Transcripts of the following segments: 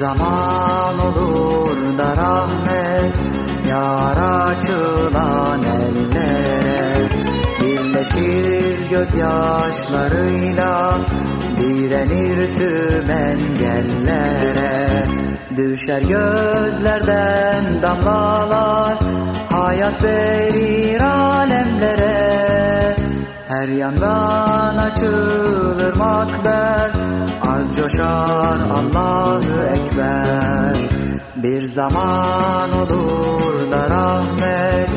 zaman olur da rahmet Yar açılan ellere Birleşir gözyaşlarıyla Direnir tüm engellere. Düşer gözlerden damlalar Hayat verir alemlere. Her yandan açılır makber Az coşar Allahu Ekber. Bir zaman olur da rahmet.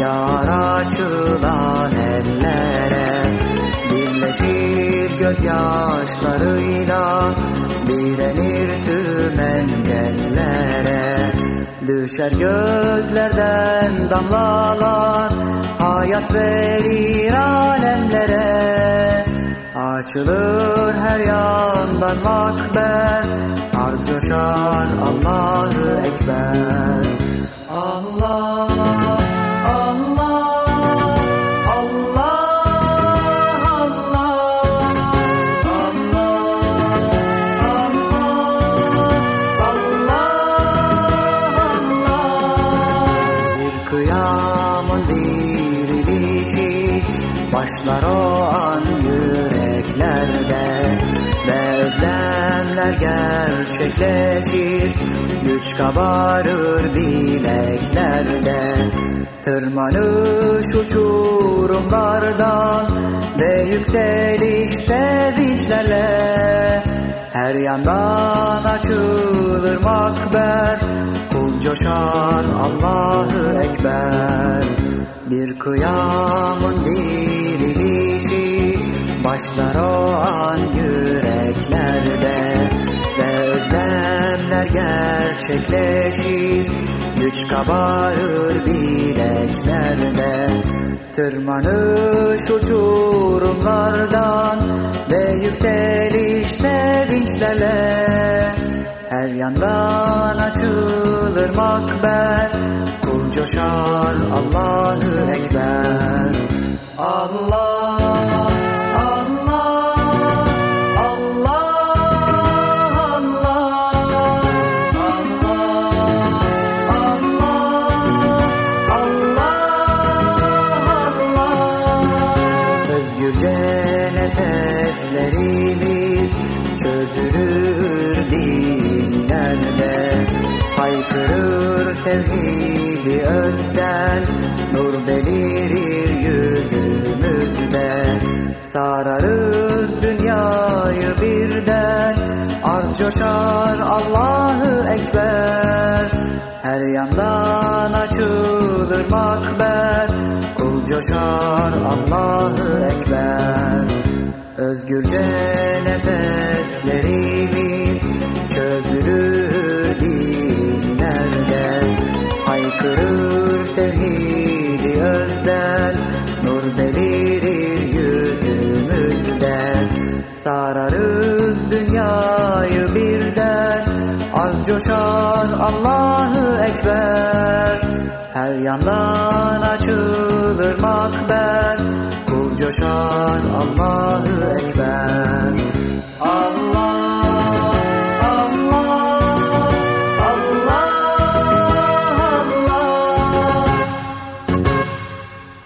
Yar açılan ellere. Birleşir gözyaşlarıyla. Direnir tüm engellere. Düşer gözlerden damlalar. Hayat verir alemlere Açılır her yandan makber. Arz coşar Allahu Ekber. Allah Allah gerçekleşir. Güç kabarır bileklerde. Tırmanış uçurumlardan Ve yükseliş sevinçlerle. Her yandan açılır makber. Kul coşar Allahu Ekber. Bir kıyamın dirilişi Başlar o an yüreklerde özlemler gerçekleşir. Güç kabarır bileklerde. Tırmanış uçurumlardan Ve yükseliş sevinçlerle. Her yandan açılır makber. Kul coşar Allahu Ekber. Allah çözülür dinlerde Haykırır tevhidi özden. Nur belirir yüzümüzde Sararız dünyayı birden. Arz coşar Allahu Ekber Her yandan açılır makber. Kul coşar Allahu Ekber Özgürce nefeslerimiz çözülür dinlerde Haykırır tevhidi özden Nur belirir yüzümüzde Sararız dünyayı birden Az coşar Allahu Ekber Her yandan açılır makber Kul coşar Allahu Ekber